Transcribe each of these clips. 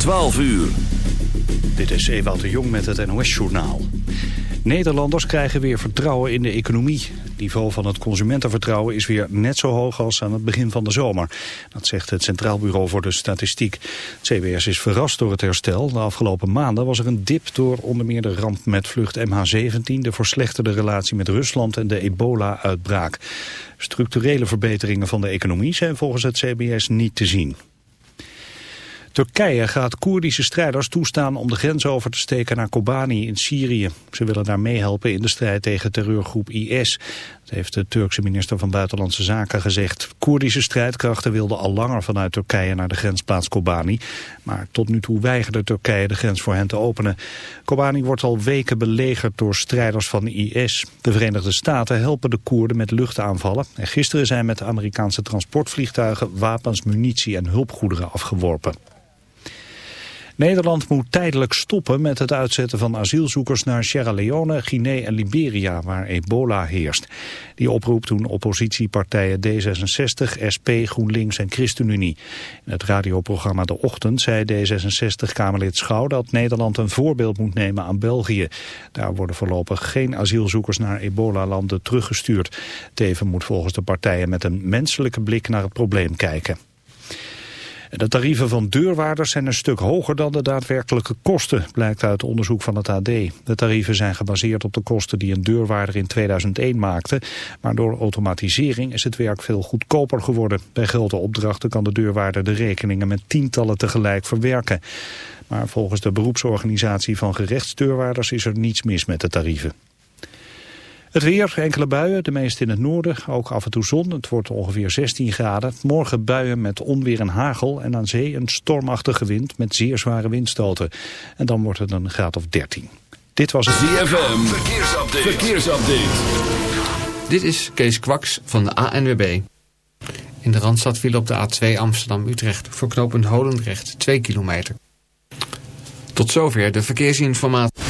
12 uur. Dit is Ewout de Jong met het NOS-journaal. Nederlanders krijgen weer vertrouwen in de economie. Het niveau van het consumentenvertrouwen is weer net zo hoog als aan het begin van de zomer. Dat zegt het Centraal Bureau voor de Statistiek. CBS is verrast door het herstel. De afgelopen maanden was er een dip door onder meer de ramp met vlucht MH17... de verslechterde relatie met Rusland en de ebola-uitbraak. Structurele verbeteringen van de economie zijn volgens het CBS niet te zien. Turkije gaat Koerdische strijders toestaan om de grens over te steken naar Kobani in Syrië. Ze willen daar meehelpen in de strijd tegen terreurgroep IS. Heeft de Turkse minister van Buitenlandse Zaken gezegd. Koerdische strijdkrachten wilden al langer vanuit Turkije naar de grensplaats Kobani. Maar tot nu toe weigerde Turkije de grens voor hen te openen. Kobani wordt al weken belegerd door strijders van IS. De Verenigde Staten helpen de Koerden met luchtaanvallen. En gisteren zijn met Amerikaanse transportvliegtuigen wapens, munitie en hulpgoederen afgeworpen. Nederland moet tijdelijk stoppen met het uitzetten van asielzoekers naar Sierra Leone, Guinea en Liberia, waar ebola heerst. Die oproep doen oppositiepartijen D66, SP, GroenLinks en ChristenUnie. In het radioprogramma De Ochtend zei D66-Kamerlid Schouw dat Nederland een voorbeeld moet nemen aan België. Daar worden voorlopig geen asielzoekers naar ebola-landen teruggestuurd. Teven moet volgens de partijen met een menselijke blik naar het probleem kijken. De tarieven van deurwaarders zijn een stuk hoger dan de daadwerkelijke kosten, blijkt uit onderzoek van het AD. De tarieven zijn gebaseerd op de kosten die een deurwaarder in 2001 maakte, maar door automatisering is het werk veel goedkoper geworden. Bij grote opdrachten kan de deurwaarder de rekeningen met tientallen tegelijk verwerken. Maar volgens de beroepsorganisatie van gerechtsdeurwaarders is er niets mis met de tarieven. Het weer, enkele buien, de meeste in het noorden, ook af en toe zon. Het wordt ongeveer 16 graden. Morgen buien met onweer en hagel en aan zee een stormachtige wind met zeer zware windstoten. En dan wordt het een graad of 13. Dit was het ZFM, verkeersupdate. verkeersupdate. Dit is Kees Kwaks van de ANWB. In de Randstad viel op de A2 Amsterdam-Utrecht voor knooppunt Holendrecht 2 kilometer. Tot zover de verkeersinformatie.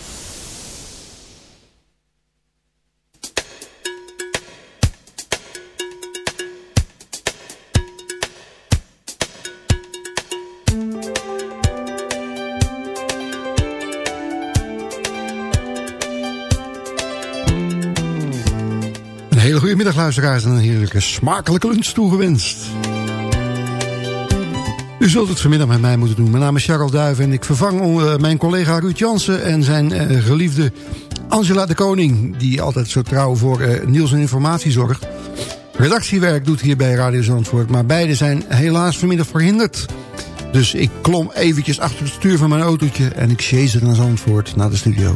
Een hele goede middag luisteraars en een heerlijke smakelijke lunch toegewenst. U zult het vanmiddag met mij moeten doen. Mijn naam is Charles Duiven en ik vervang eh, mijn collega Ruud Jansen... en zijn eh, geliefde Angela de Koning... die altijd zo trouw voor eh, nieuws en informatie zorgt. Redactiewerk doet hier bij Radio Zandvoort... maar beide zijn helaas vanmiddag verhinderd. Dus ik klom eventjes achter het stuur van mijn autootje... en ik chaseerde naar Zandvoort, naar de studio.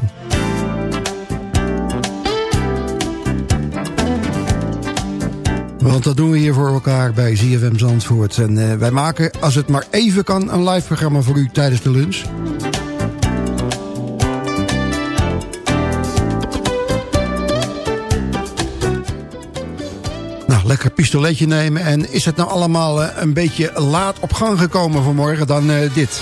Want dat doen we hier voor elkaar bij ZFM Zandvoort. En uh, wij maken, als het maar even kan, een live programma voor u tijdens de lunch. Nou, lekker pistoletje nemen. En is het nou allemaal uh, een beetje laat op gang gekomen vanmorgen dan uh, dit?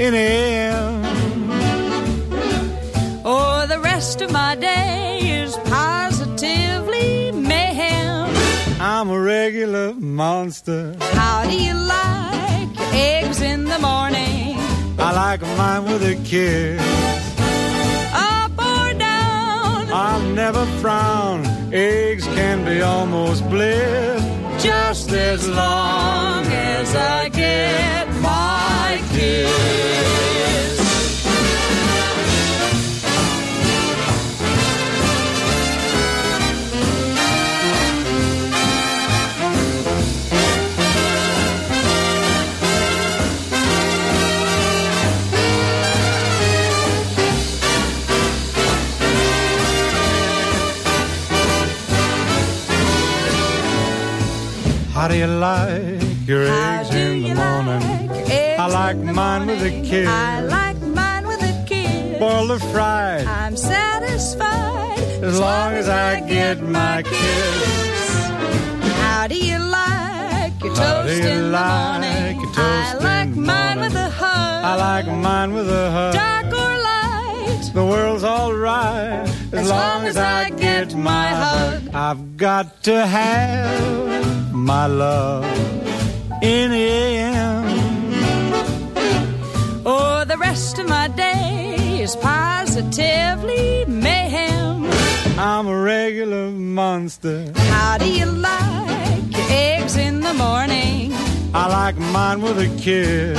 in him. Or oh, the rest of my day is positively mayhem. I'm a regular monster. How do you like your eggs in the morning? I like mine with a kiss. Up or down? I'll never frown. Eggs can be almost bliss. Just as long as I get my kiss. How do you like your How eggs in the morning? like I like in the mine with a morning? kiss. I like mine with a kiss. Boiled or fried, I'm satisfied as long as I get my kiss. How do you like your How toast you in the like morning? your toast I like in mine morning? with a hug. I like mine with a hug. dark or light. The world's alright as, long as I get my hug. I've got to have my love in him. Or oh, the rest of my day is positively mayhem. I'm a regular monster. How do you like your eggs in the morning? I like mine with a kiss.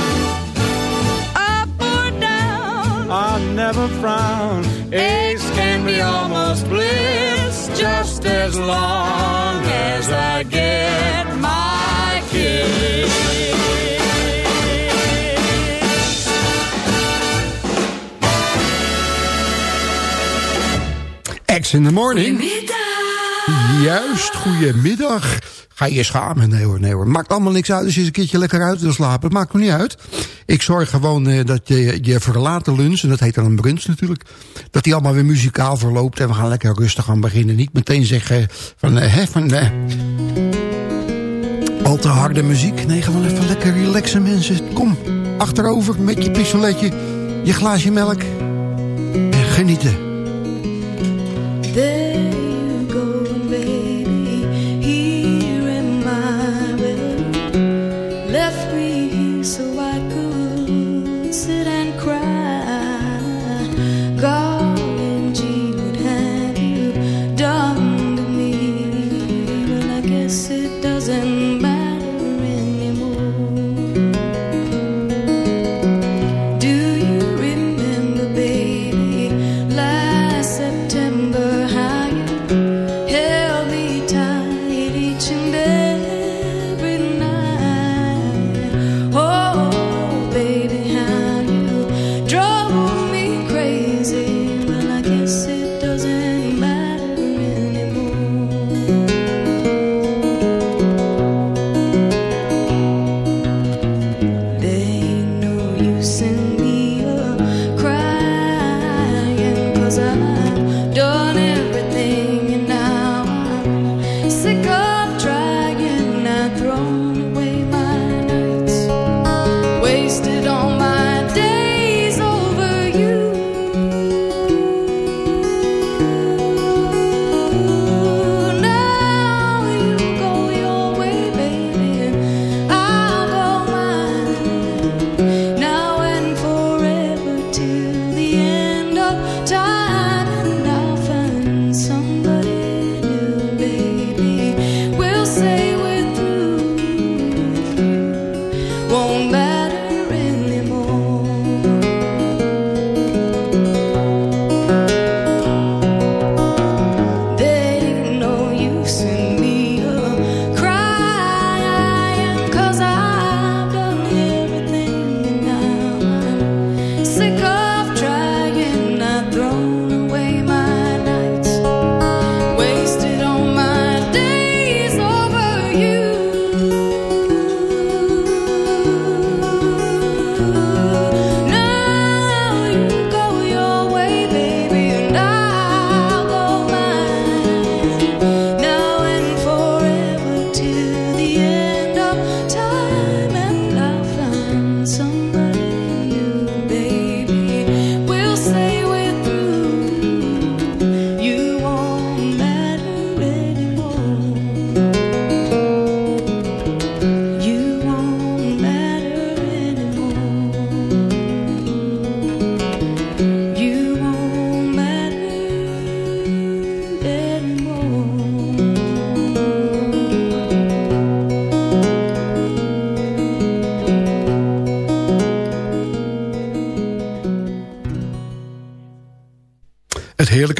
Up or down? I'll never frown. Eggs can be almost bliss, just as long as I get my kiss. Ex in the morning. Juist, goedemiddag. Ga je schamen? Nee hoor, nee hoor. Maakt allemaal niks uit als je een keertje lekker uit wil slapen. Maakt me niet uit. Ik zorg gewoon eh, dat je, je verlaten lunch, en dat heet dan een brunch natuurlijk... dat die allemaal weer muzikaal verloopt en we gaan lekker rustig aan beginnen. Niet meteen zeggen van... eh, hè, van eh, al te harde muziek. Nee, gewoon even lekker relaxen mensen. Kom, achterover met je pistoletje, je glaasje melk. En genieten.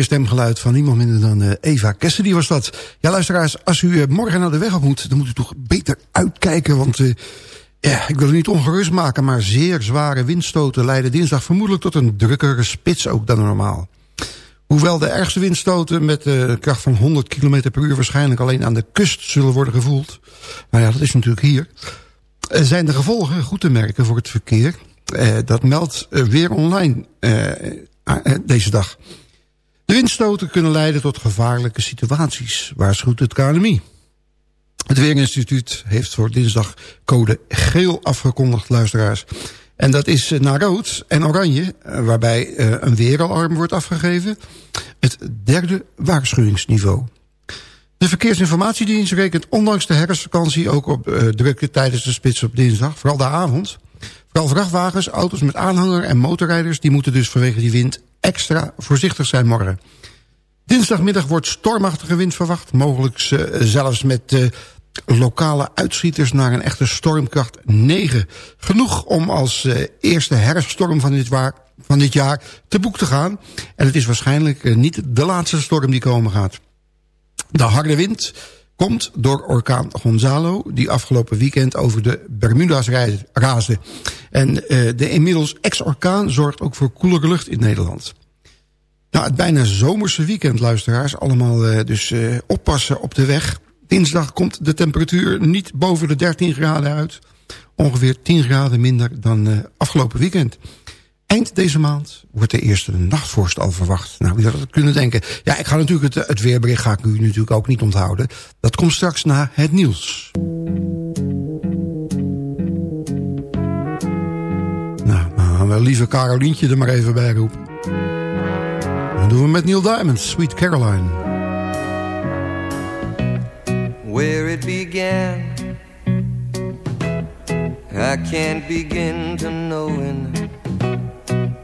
Stemgeluid van niemand minder dan uh, Eva Cassidy was dat. Ja, luisteraars, als u uh, morgen naar de weg op moet... dan moet u toch beter uitkijken, want... Uh, ja, ik wil u niet ongerust maken, maar zeer zware windstoten... leiden dinsdag vermoedelijk tot een drukkere spits ook dan normaal. Hoewel de ergste windstoten met de kracht van 100 km per uur... waarschijnlijk alleen aan de kust zullen worden gevoeld. Nou ja, dat is natuurlijk hier. Zijn de gevolgen goed te merken voor het verkeer... dat meldt weer online deze dag. Windstoten kunnen leiden tot gevaarlijke situaties, waarschuwt het KNMI. Het Weerinstituut heeft voor dinsdag code geel afgekondigd, luisteraars. En dat is eh, naar rood en oranje, eh, waarbij eh, een weeralarm wordt afgegeven. Het derde waarschuwingsniveau. De Verkeersinformatiedienst rekent ondanks de herfstvakantie ook op uh, drukte tijdens de spits op dinsdag. Vooral de avond. Vooral vrachtwagens, auto's met aanhanger en motorrijders... die moeten dus vanwege die wind extra voorzichtig zijn morgen. Dinsdagmiddag wordt stormachtige wind verwacht. Mogelijk uh, zelfs met uh, lokale uitschieters naar een echte stormkracht 9. Genoeg om als uh, eerste herfststorm van dit, van dit jaar te boek te gaan. En het is waarschijnlijk niet de laatste storm die komen gaat. De harde wind komt door orkaan Gonzalo... die afgelopen weekend over de Bermuda's raasde. En uh, de inmiddels ex-orkaan zorgt ook voor koelere lucht in Nederland. Nou, het bijna zomerse weekend, luisteraars. Allemaal uh, dus uh, oppassen op de weg. Dinsdag komt de temperatuur niet boven de 13 graden uit. Ongeveer 10 graden minder dan afgelopen weekend. Eind deze maand wordt de eerste nachtvorst al verwacht. Nou, wie had dat kunnen denken? Ja, ik ga natuurlijk het, het weerbericht ga ik u natuurlijk ook niet onthouden. Dat komt straks na het nieuws. Nou, dan gaan we lieve Carolientje er maar even bij roepen. Dan doen we met Neil Diamond, Sweet Caroline. Where it began I can't begin to knowing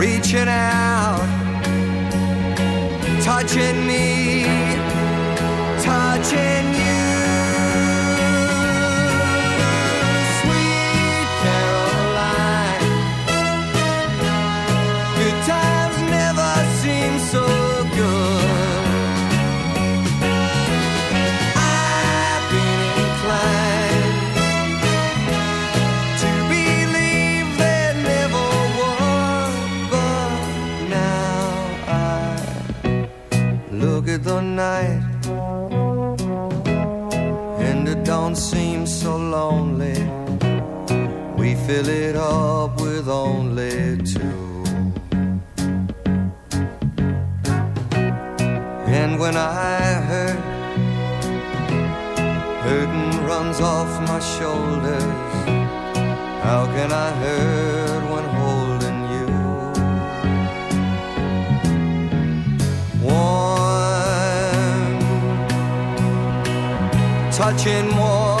reaching out, touching me, touching you. Fill it up with only two. And when I hurt, hurting runs off my shoulders. How can I hurt when holding you? Warm, touching warm,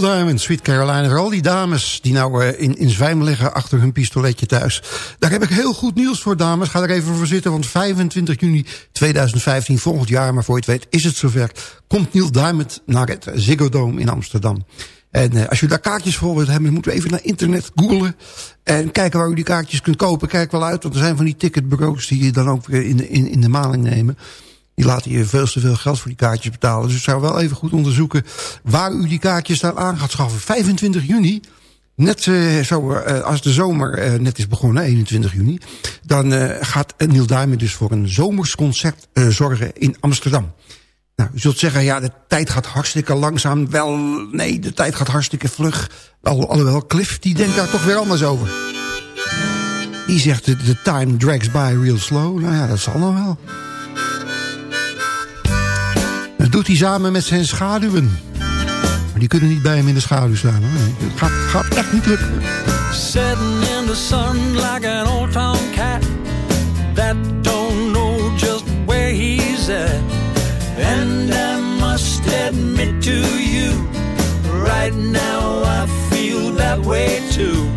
Neil Diamond, Sweet Caroline. Voor al die dames die nou uh, in, in zwijm liggen achter hun pistoletje thuis. Daar heb ik heel goed nieuws voor, dames. Ga er even voor zitten, want 25 juni 2015, volgend jaar... maar voor je het weet, is het zover... komt Neil Diamond naar het Ziggo Dome in Amsterdam. En uh, als u daar kaartjes voor wilt hebben... moeten we even naar internet googlen... en kijken waar u die kaartjes kunt kopen. Kijk wel uit, want er zijn van die ticketbureaus... die je dan ook weer in, in, in de maling nemen... Die laten je veel te veel geld voor die kaartjes betalen. Dus ik zou wel even goed onderzoeken waar u die kaartjes dan aan gaat schaffen. 25 juni, net uh, zo uh, als de zomer uh, net is begonnen, 21 juni... dan gaat Neil Diamond dus voor een zomersconcert zorgen in Amsterdam. Nou, u zult zeggen, ja, de tijd gaat hartstikke langzaam. Wel, nee, de tijd gaat hartstikke vlug. Al, alhoewel, Cliff, die denkt daar toch weer anders over. Die zegt, the time drags by real slow. Nou ja, dat zal dan wel. Dat doet hij samen met zijn schaduwen. Maar die kunnen niet bij hem in de schaduw staan. Hoor. Het gaat, gaat echt niet lukken. Sitting in the sun like an old town cat That don't know just where he's at And I must admit to you Right now I feel that way too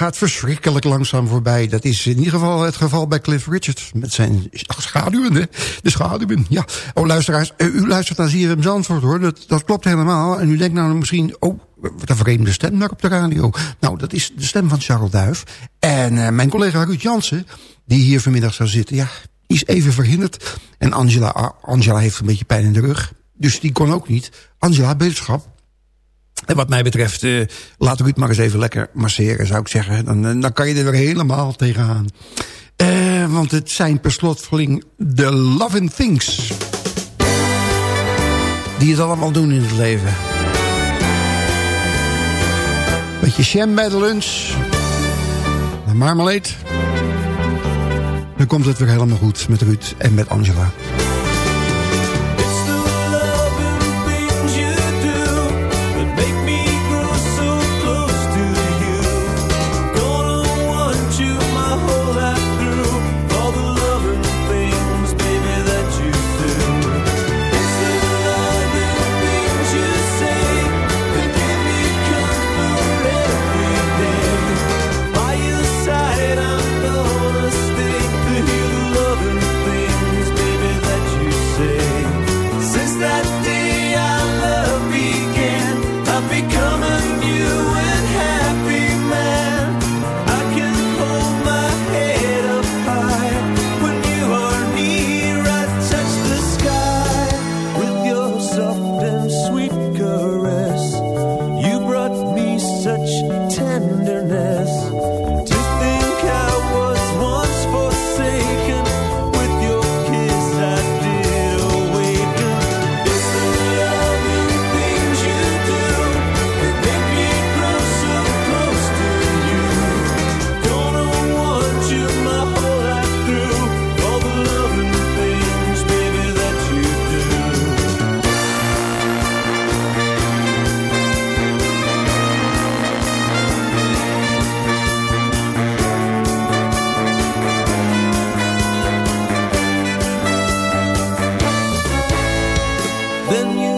gaat verschrikkelijk langzaam voorbij. Dat is in ieder geval het geval bij Cliff Richard. Met zijn schaduwen, hè? De schaduwen, ja. Oh, luisteraars, eh, u luistert naar ZFM Zandvoort, hoor. Dat, dat klopt helemaal. En u denkt nou misschien... Oh, wat een vreemde stem daar op de radio. Nou, dat is de stem van Charles Duif. En uh, mijn collega Ruud Jansen, die hier vanmiddag zou zitten... ja, is even verhinderd. En Angela, ah, Angela heeft een beetje pijn in de rug. Dus die kon ook niet. Angela, beterschap. En wat mij betreft, uh, laat Ruud maar eens even lekker masseren, zou ik zeggen. Dan, uh, dan kan je er weer helemaal tegenaan. Uh, want het zijn per slotverling de Loving Things. Die het allemaal doen in het leven. Beetje jam bij de lunch. De marmalade. Dan komt het weer helemaal goed met Ruud en met Angela. Then you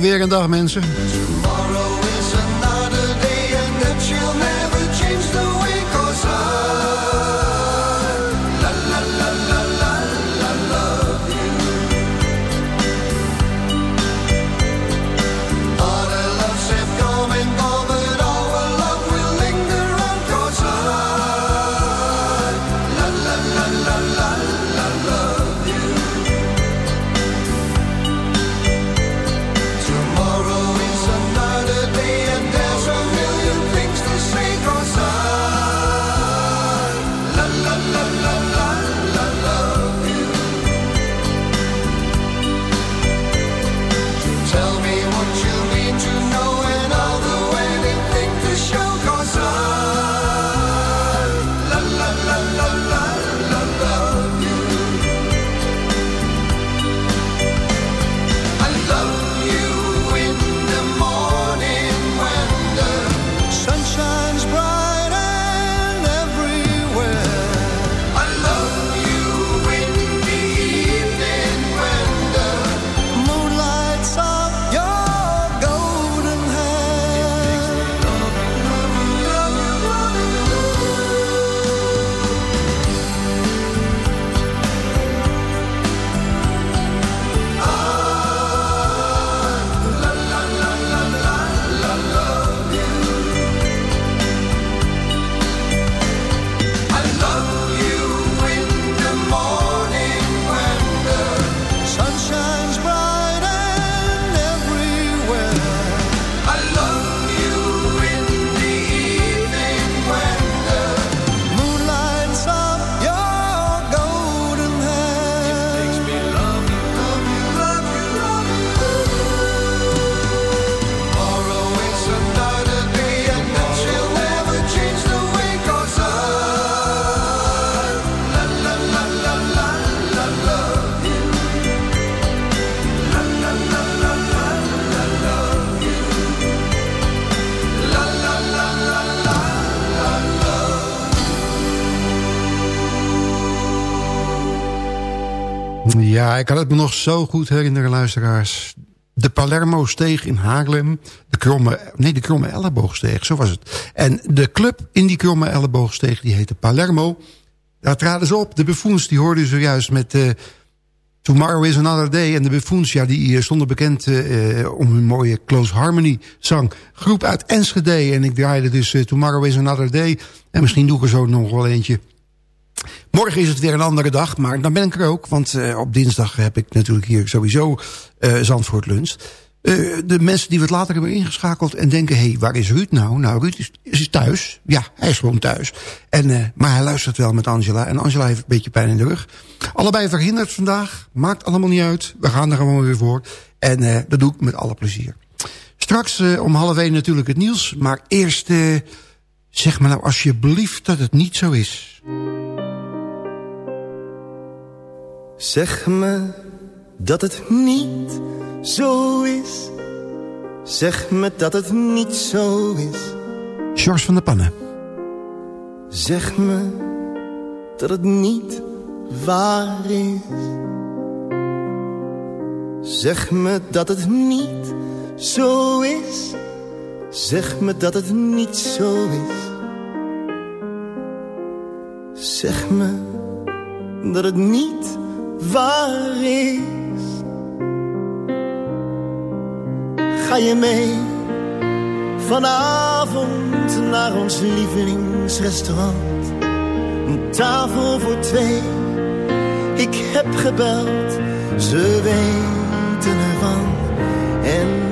weer een dag, mensen. Ja, ik kan het me nog zo goed herinneren, luisteraars. De Palermo-steeg in Haarlem. De kromme, nee, de kromme elleboogsteeg, zo was het. En de club in die kromme elleboogsteeg, die heette Palermo. Daar traden ze op. De Buffoons, die hoorden zojuist met... Uh, Tomorrow is another day. En de Buffoons, ja, die eh, stonden bekend uh, om hun mooie Close Harmony zang. Groep uit Enschede. En ik draaide dus Tomorrow is another day. En misschien doe ik er zo nog wel eentje. Morgen is het weer een andere dag, maar dan ben ik er ook. Want uh, op dinsdag heb ik natuurlijk hier sowieso uh, Zandvoort Lunch. Uh, de mensen die wat later hebben ingeschakeld en denken... hé, hey, waar is Ruud nou? Nou, Ruud is, is thuis. Ja, hij is gewoon thuis. En, maar hij luistert wel met Angela. En Angela heeft een beetje pijn in de rug. Allebei verhinderd vandaag. Maakt allemaal niet uit. We gaan er gewoon weer voor. En dat doe ik met alle plezier. Straks om half één natuurlijk het nieuws. Maar eerst... zeg me nou alsjeblieft dat het niet zo is. Zeg me dat het niet zo is. Zeg me dat het niet zo is. George van der Pannen. Zeg me dat het niet waar is. Zeg me dat het niet zo is. Zeg me dat het niet zo is. Zeg me dat het niet waar is. Ga je mee vanavond naar ons lievelingsrestaurant? Een tafel voor twee. Ik heb gebeld, ze weten ervan. En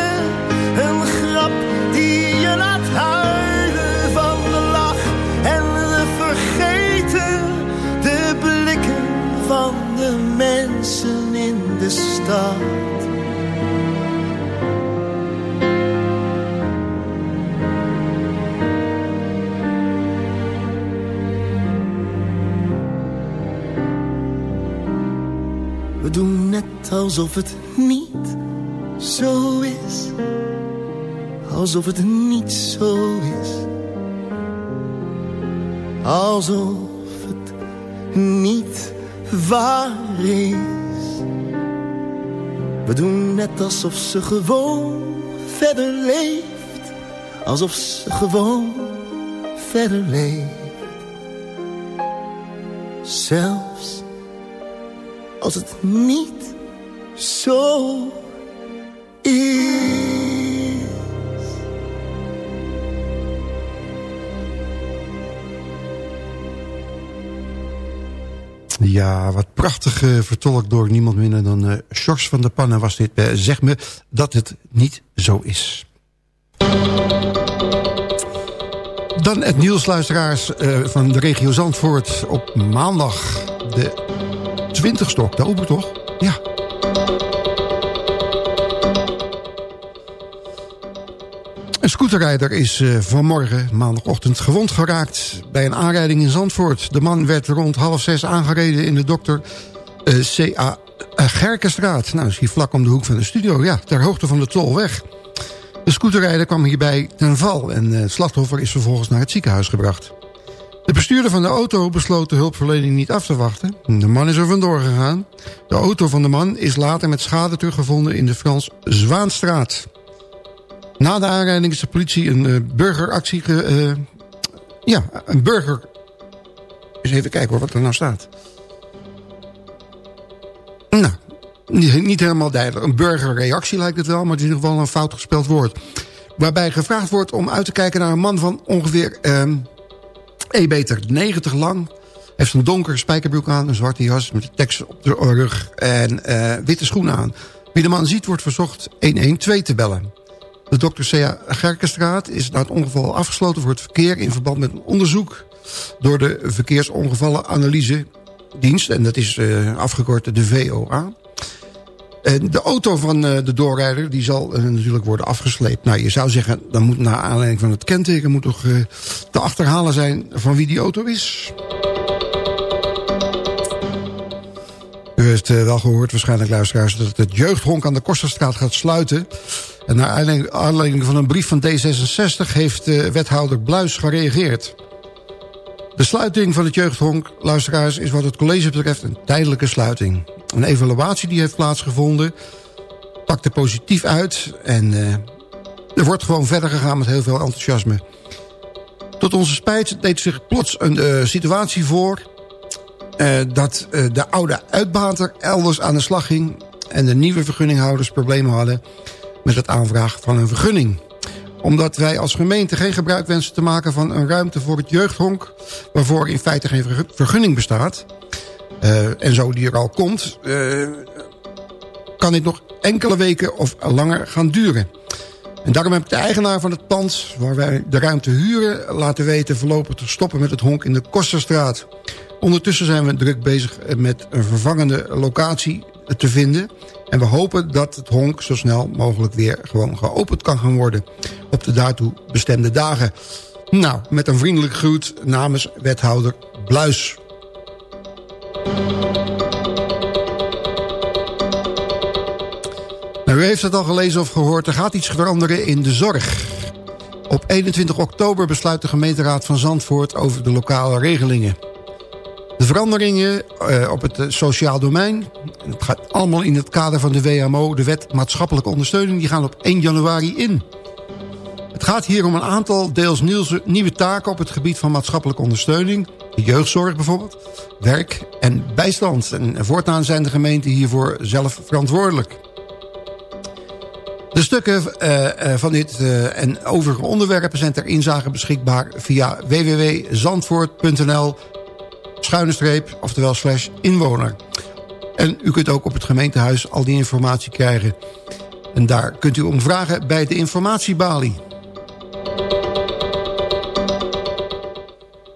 in de stad. We doen net alsof het niet zo is. Alsof het niet zo is. Alsof het niet waar is. We doen net alsof ze gewoon verder leeft. Alsof ze gewoon verder leeft. Zelfs als het niet zo is. Ja, wat prachtig uh, vertolkt door niemand minder dan uh, van der Pannen was dit. Uh, zeg me dat het niet zo is. Dan het nieuwsluisteraars van de regio Zandvoort op maandag de 20ste oktober, toch? Ja. Scooterrijder is uh, vanmorgen, maandagochtend, gewond geraakt bij een aanrijding in Zandvoort. De man werd rond half zes aangereden in de dokter uh, C.A. Gerkenstraat. Nou, is hier vlak om de hoek van de studio, ja, ter hoogte van de Tolweg. De scooterrijder kwam hierbij ten val en het slachtoffer is vervolgens naar het ziekenhuis gebracht. De bestuurder van de auto besloot de hulpverlening niet af te wachten. De man is er vandoor gegaan. De auto van de man is later met schade teruggevonden in de Frans Zwaanstraat. Na de aanrijding is de politie een uh, burgeractie... Ge, uh, ja, een burger... Eens even kijken hoor, wat er nou staat. Nou, niet, helemaal duidelijk. Een burgerreactie lijkt het wel, maar het is in ieder geval een fout gespeld woord. Waarbij gevraagd wordt om uit te kijken naar een man van ongeveer... Uh, 1 meter 90 lang. Heeft een donkere spijkerbroek aan, een zwarte jas met tekst op de rug en uh, witte schoenen aan. Wie de man ziet wordt verzocht 112 te bellen. De Dr. C.A. Gerkenstraat is na het ongeval afgesloten voor het verkeer... in verband met een onderzoek door de Verkeersongevallenanalyse-dienst. En dat is uh, afgekort de VOA. En de auto van uh, de doorrijder die zal uh, natuurlijk worden afgesleept. Nou, je zou zeggen, dan moet naar aanleiding van het kenteken... moet toch te achterhalen zijn van wie die auto is... U heeft wel gehoord, waarschijnlijk luisteraars... dat het jeugdhonk aan de Kosterstraat gaat sluiten. En naar aanleiding van een brief van D66... heeft uh, wethouder Bluis gereageerd. De sluiting van het jeugdhonk, luisteraars... is wat het college betreft een tijdelijke sluiting. Een evaluatie die heeft plaatsgevonden... pakte positief uit... en uh, er wordt gewoon verder gegaan met heel veel enthousiasme. Tot onze spijt deed zich plots een situatie voor dat de oude uitbater elders aan de slag ging... en de nieuwe vergunninghouders problemen hadden met het aanvragen van een vergunning. Omdat wij als gemeente geen gebruik wensen te maken van een ruimte voor het jeugdhonk... waarvoor in feite geen vergunning bestaat... Uh, en zo die er al komt... kan dit nog enkele weken of langer gaan duren... En daarom heb ik de eigenaar van het pand, waar wij de ruimte huren... laten weten voorlopig te stoppen met het honk in de Kosterstraat. Ondertussen zijn we druk bezig met een vervangende locatie te vinden. En we hopen dat het honk zo snel mogelijk weer gewoon geopend kan gaan worden. Op de daartoe bestemde dagen. Nou, met een vriendelijk groet namens wethouder Bluis. Nou, u heeft het al gelezen of gehoord. Er gaat iets veranderen in de zorg. Op 21 oktober besluit de gemeenteraad van Zandvoort over de lokale regelingen. De veranderingen uh, op het uh, sociaal domein... het gaat allemaal in het kader van de WMO... de Wet Maatschappelijke Ondersteuning... die gaan op 1 januari in. Het gaat hier om een aantal deels nieuwe taken... op het gebied van maatschappelijke ondersteuning... de jeugdzorg bijvoorbeeld, werk en bijstand. En voortaan zijn de gemeenten hiervoor zelf verantwoordelijk. De stukken uh, van dit en overige onderwerpen zijn ter inzage beschikbaar via www.zandvoort.nl schuine streep, oftewel slash inwoner. En u kunt ook op het gemeentehuis al die informatie krijgen. En daar kunt u om vragen bij de informatiebalie.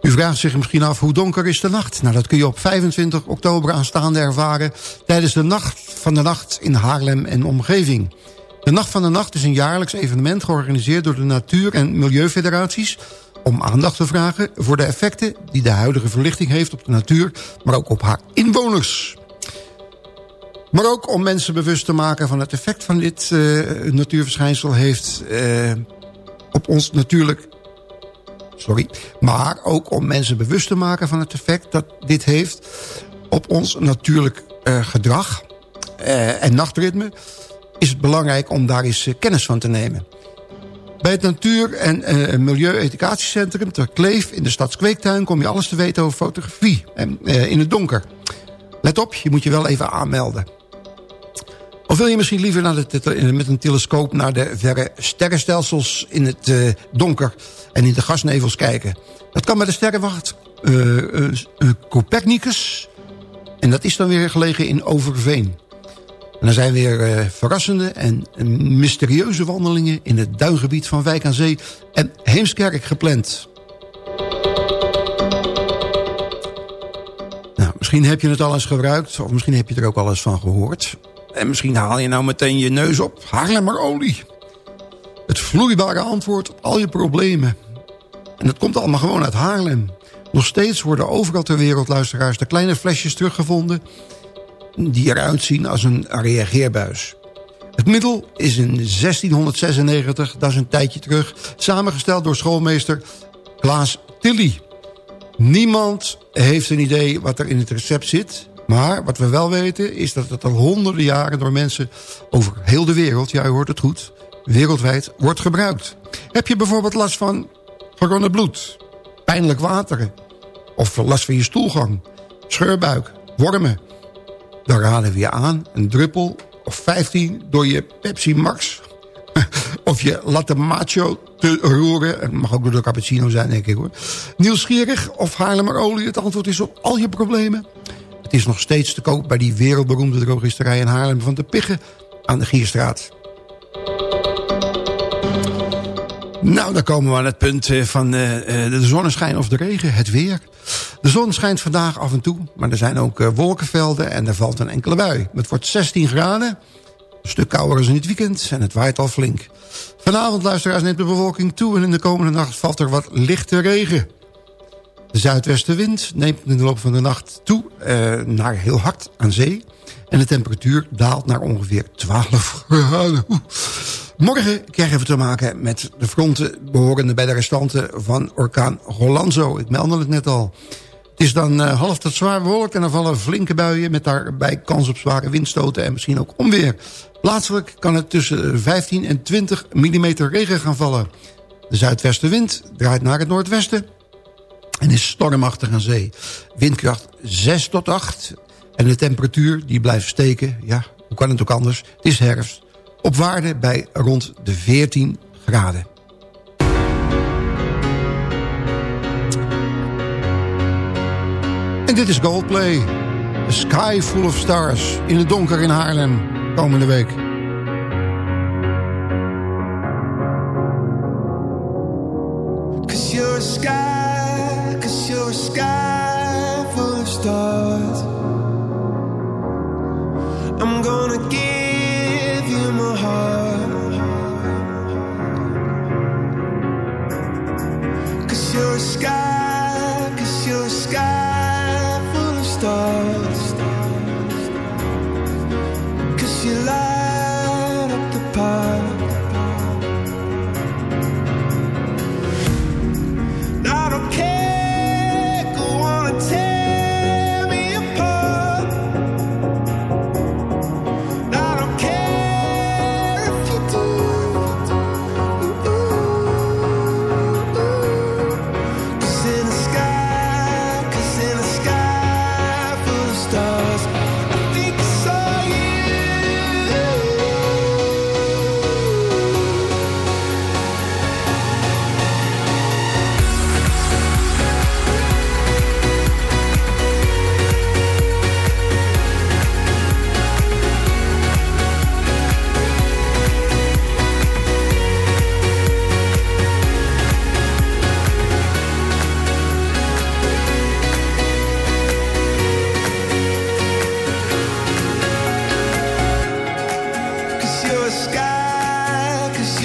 U vraagt zich misschien af hoe donker is de nacht? Nou, dat kun je op 25 oktober aanstaande ervaren... tijdens de Nacht van de Nacht in Haarlem en omgeving. De Nacht van de Nacht is een jaarlijks evenement georganiseerd... door de Natuur- en Milieufederaties om aandacht te vragen voor de effecten die de huidige verlichting heeft op de natuur, maar ook op haar inwoners. Maar ook om mensen bewust te maken van het effect van dit uh, natuurverschijnsel heeft uh, op ons natuurlijk... Sorry, maar ook om mensen bewust te maken van het effect dat dit heeft op ons natuurlijk uh, gedrag en nachtritme... is het belangrijk om daar eens kennis van te nemen. Bij het Natuur- en uh, Milieu-educatiecentrum ter Kleef in de Stadskweektuin... kom je alles te weten over fotografie en, uh, in het donker. Let op, je moet je wel even aanmelden. Of wil je misschien liever naar de, met een telescoop... naar de verre sterrenstelsels in het donker en in de gasnevels kijken? Dat kan bij de sterrenwacht Copernicus. En dat is dan weer gelegen in Overveen. En er zijn weer uh, verrassende en mysterieuze wandelingen... in het duingebied van Wijk aan Zee en Heemskerk gepland. Nou, misschien heb je het al eens gebruikt... of misschien heb je er ook al eens van gehoord. En misschien haal je nou meteen je neus op Haarlemmerolie. Het vloeibare antwoord op al je problemen. En dat komt allemaal gewoon uit Haarlem. Nog steeds worden overal ter wereld, luisteraars... de kleine flesjes teruggevonden die eruit zien als een reageerbuis. Het middel is in 1696, dat is een tijdje terug... samengesteld door schoolmeester Klaas Tilly. Niemand heeft een idee wat er in het recept zit... maar wat we wel weten is dat het al honderden jaren... door mensen over heel de wereld, ja u hoort het goed... wereldwijd wordt gebruikt. Heb je bijvoorbeeld last van geronnen bloed, pijnlijk wateren... of last van je stoelgang, scheurbuik, wormen dan raden we je aan een druppel of 15 door je Pepsi Max... of je latte macho te roeren. Het mag ook door de cappuccino zijn, denk ik hoor. Nieuwsgierig of Haarlemmerolie het antwoord is op al je problemen? Het is nog steeds te koop bij die wereldberoemde drogisterij in Haarlem van de Piggen aan de Gierstraat. Nou, dan komen we aan het punt eh, van eh, eh, de zonneschijn of de regen, het weer. De zon schijnt vandaag af en toe, maar er zijn ook eh, wolkenvelden en er valt een enkele bui. Het wordt 16 graden, een stuk kouder als in het weekend en het waait al flink. Vanavond, luisteraars, neemt de bewolking toe en in de komende nacht valt er wat lichte regen. De zuidwestenwind neemt in de loop van de nacht toe eh, naar heel hard aan zee. En de temperatuur daalt naar ongeveer 12 graden. Morgen krijgen we te maken met de fronten behorende bij de restanten van orkaan Rolanzo. Ik meldde het net al. Het is dan eh, half tot zwaar bewolkt en er vallen flinke buien... met daarbij kans op zware windstoten en misschien ook onweer. Plaatselijk kan het tussen 15 en 20 mm regen gaan vallen. De zuidwestenwind draait naar het noordwesten en is stormachtig aan zee. Windkracht 6 tot 8. En de temperatuur die blijft steken. Ja, hoe kan het ook anders? Het is herfst. Op waarde bij rond de 14 graden. En dit is Goldplay. A Sky Full of Stars. In het donker in Haarlem. Komende week.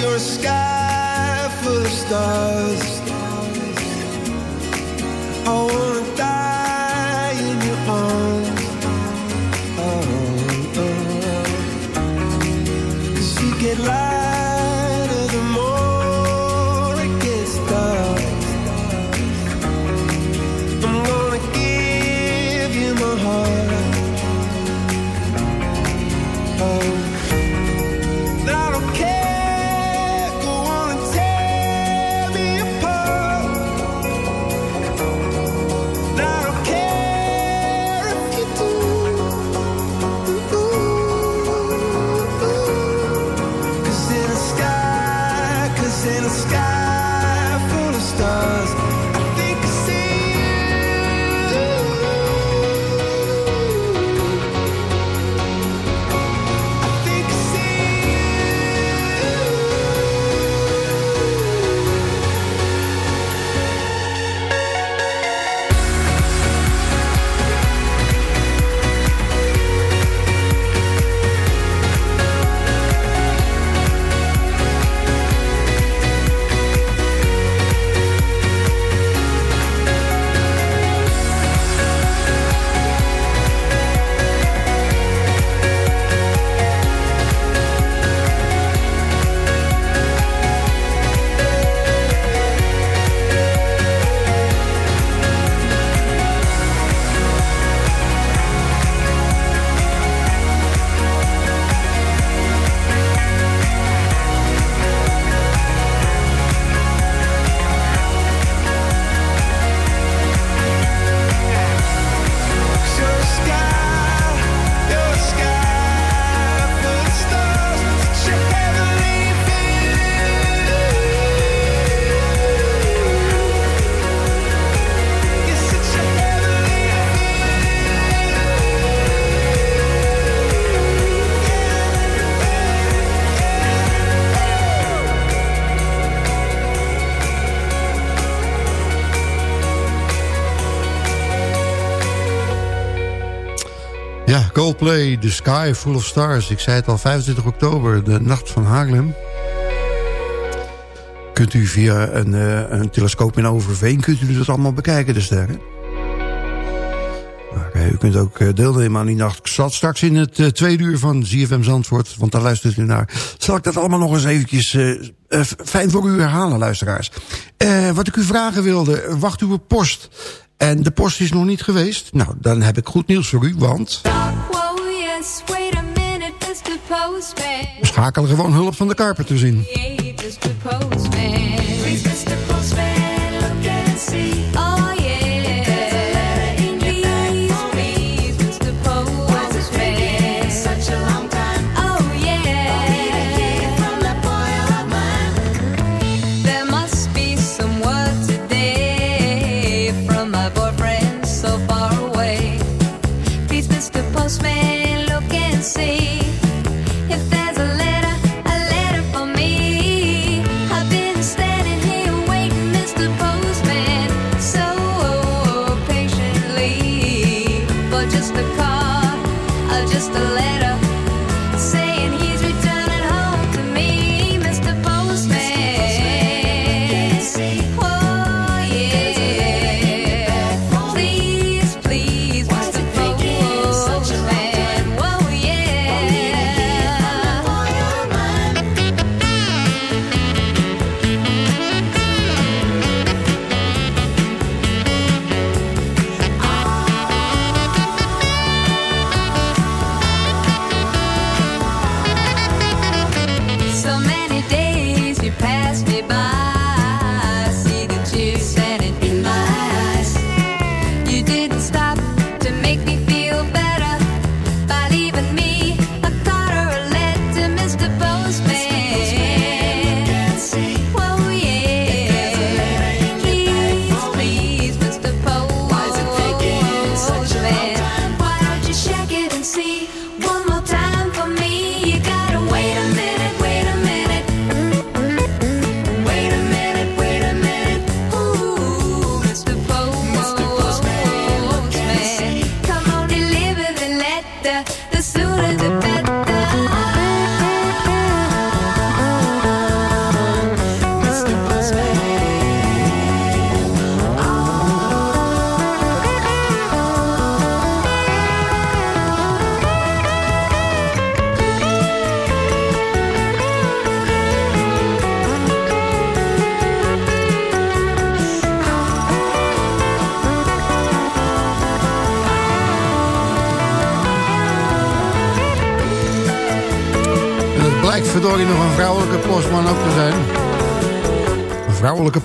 your sky full of stars. Coldplay, The Sky Full of Stars. Ik zei het al, 25 oktober, de Nacht van Haarlem. Kunt u via een, eh, een telescoop in Overveen... kunt u dat allemaal bekijken, de sterren. Maar, eh, u kunt ook eh, deelnemen aan die nacht. Ik zat straks in het eh, tweede uur van ZFM Zandvoort, want daar luistert u naar. Zal ik dat allemaal nog eens eventjes fijn voor u herhalen, luisteraars. Wat ik u vragen wilde, wacht uw post. En de post is nog niet geweest. Nou, dan heb ik goed nieuws voor u, want... Schakelen gewoon hulp van de Carpenters in.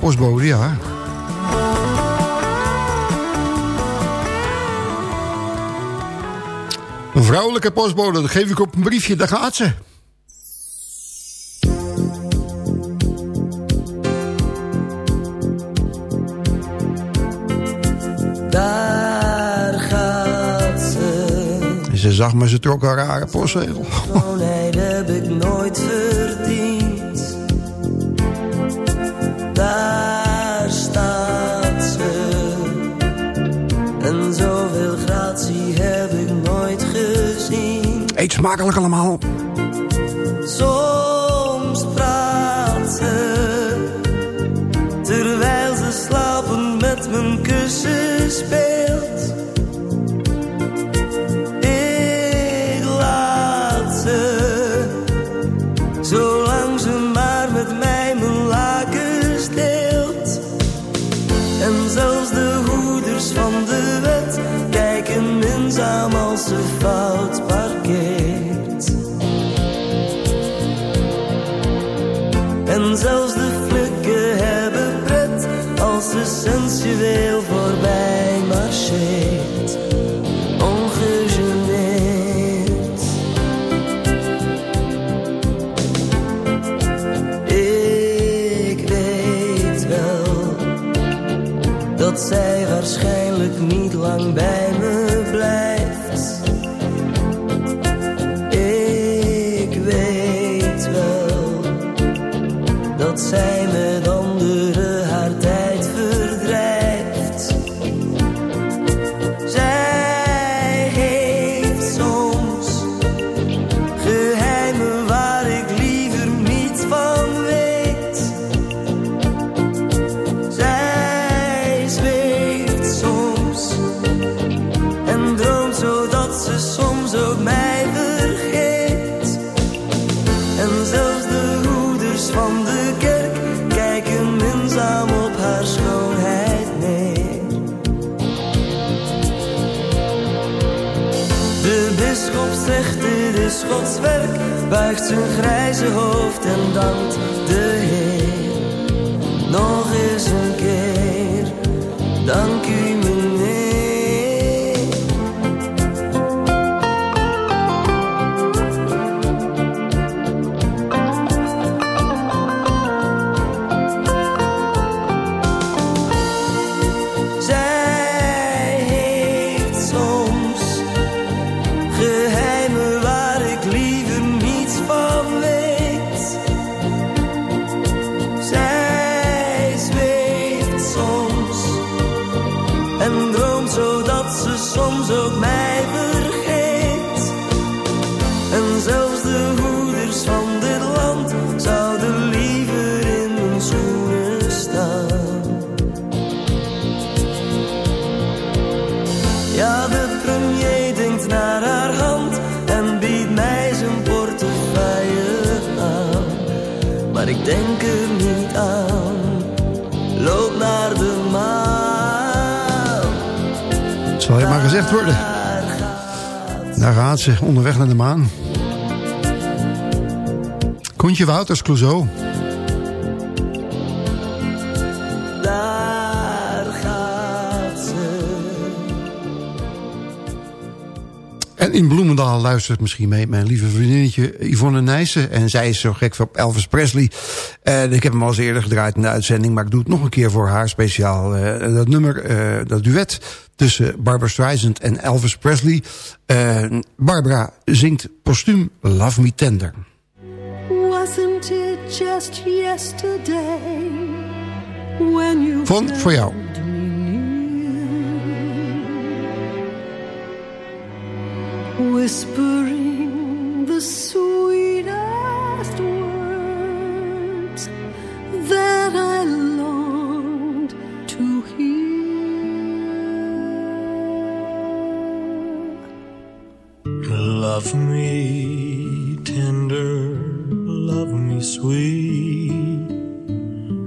Postbode, ja. Een vrouwelijke postbode, dat geef ik op een briefje, daar gaat ze. Daar gaat ze. Ze zag me, ze trok haar rare postzegel. Schoonheid heb ik nooit verdiend. Daar gezien. Eet smakelijk allemaal. Ze sensueel voorbij marcheert. Ongegeneerd. Ik weet wel dat zij waarschijnlijk niet lang bij dit is Gods werk, buigt zijn grijze hoofd en dankt de Heer. Nog eens een keer, dank Gezegd worden. Daar gaat ze, onderweg naar de maan. Kontje Wouters, Clouseau. Daar gaat ze. En in Bloemendaal luistert misschien mee mijn lieve vriendinnetje Yvonne Nijssen. En zij is zo gek op Elvis Presley. En ik heb hem al eens eerder gedraaid in de uitzending. Maar ik doe het nog een keer voor haar speciaal. Eh, dat nummer, eh, dat duet tussen Barbara Streisand en Elvis Presley. Eh, Barbara zingt postuum Love Me Tender. Wasn't it just yesterday when you Von, voor jou. whispering the Love me tender, love me sweet,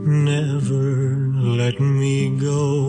never let me go.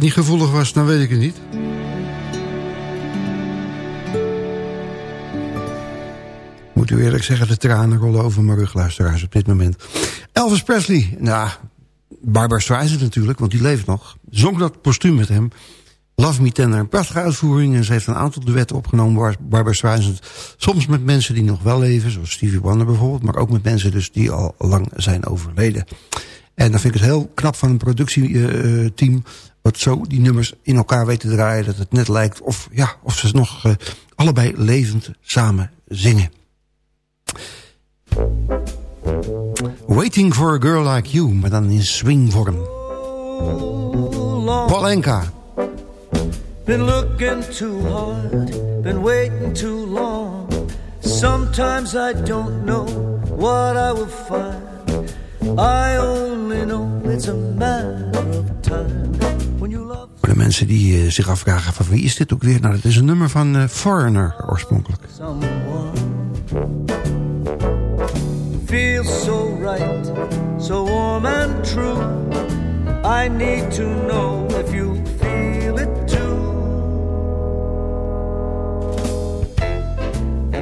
Niet gevoelig was, dan weet ik het niet. Moet u eerlijk zeggen, de tranen rollen over mijn rug, luisteraars, op dit moment. Elvis Presley, nou, Barbara Streisand natuurlijk, want die leeft nog. Zong dat postuum met hem. Love Me Tender, een prachtige uitvoering. En ze heeft een aantal duetten opgenomen, Bar- Barbara Streisand. Soms met mensen die nog wel leven, zoals Stevie Wonder bijvoorbeeld. Maar ook met mensen dus die al lang zijn overleden. En dan vind ik het heel knap van een productieteam... wat zo die nummers in elkaar weet te draaien... dat het net lijkt of, ja, of ze nog eh, allebei levend samen zingen. Waiting for a Girl Like You, maar dan in swingvorm. Polenka. Been looking too hard, been waiting too long. Sometimes I don't know what I will find. I only know it's a matter of time. De mensen die eh, zich afvragen van wie is dit ook weer? Nou, dat is een nummer van eh, Foreigner oorspronkelijk. feels so right, so warm and true. I need to know if you feel it too.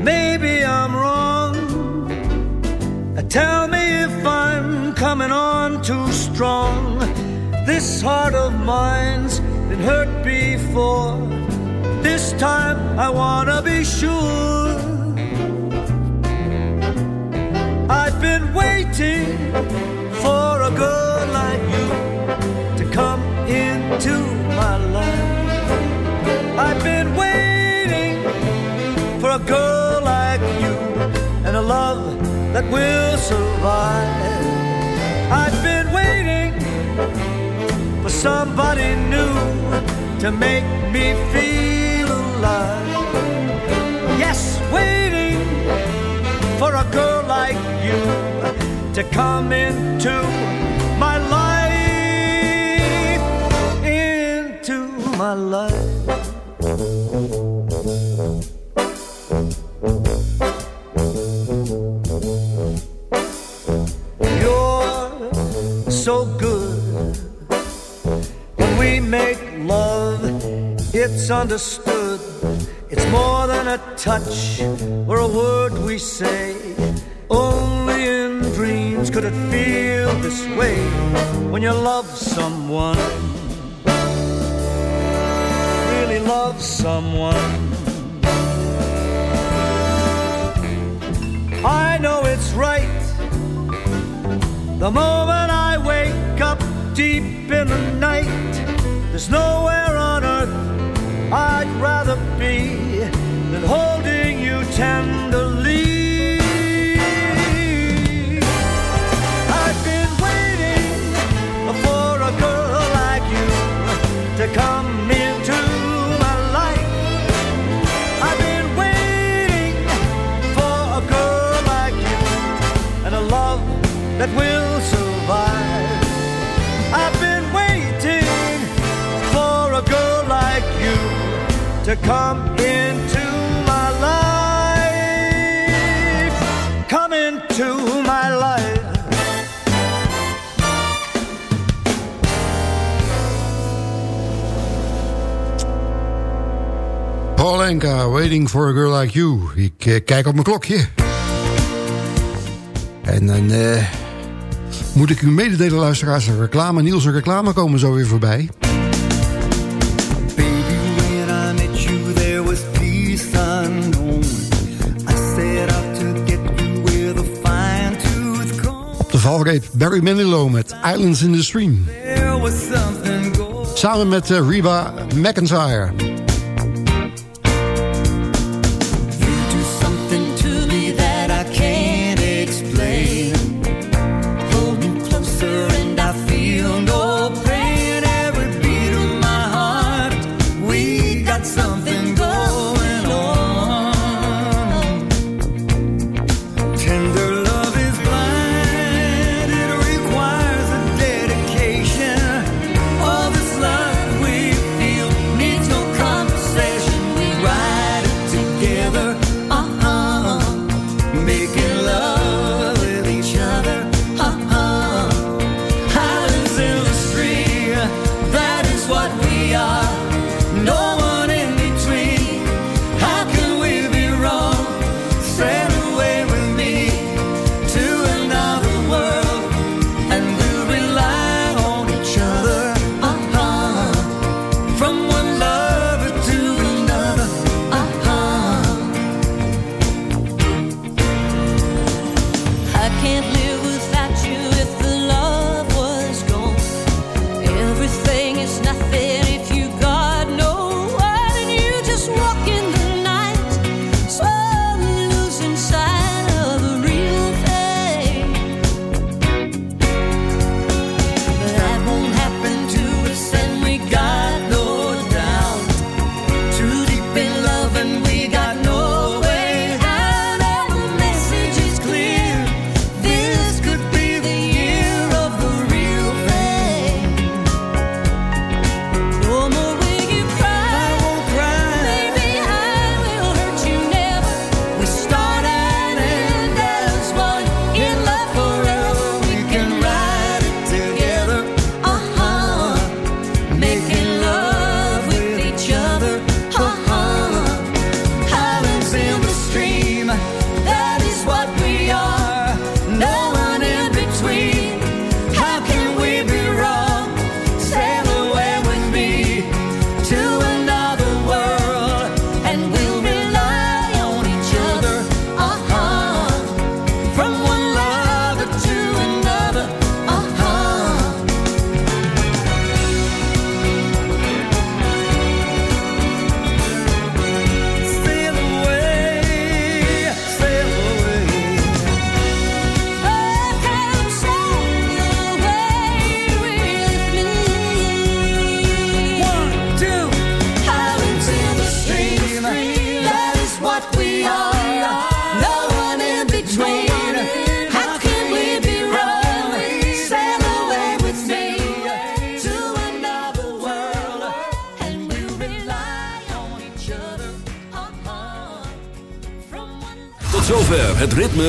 Maybe I'm wrong. Uh, Tell me if I'm coming on too strong. This heart of mine's been hurt before. This time I wanna be sure. I've been waiting for a girl like you to come into my life. I've been waiting for a girl like you and a love that will survive. Somebody new to make me feel alive. Yes, waiting for a girl like you to come into my life, into my life. It's understood. It's more than a touch or a word we say. Only in dreams could it feel this way when you love someone. Really love someone. I know it's right. The moment I wake up deep in the night, there's nowhere on earth I'd rather be than holding you tenderly. Enka, Waiting for a Girl Like You. Ik eh, kijk op mijn klokje. En dan eh, moet ik u mededelen, luisteraars. De reclame, Niels' reclame komen zo weer voorbij. Valreep Barry Manilow met Islands in the Stream. Samen met eh, Reba McIntyre.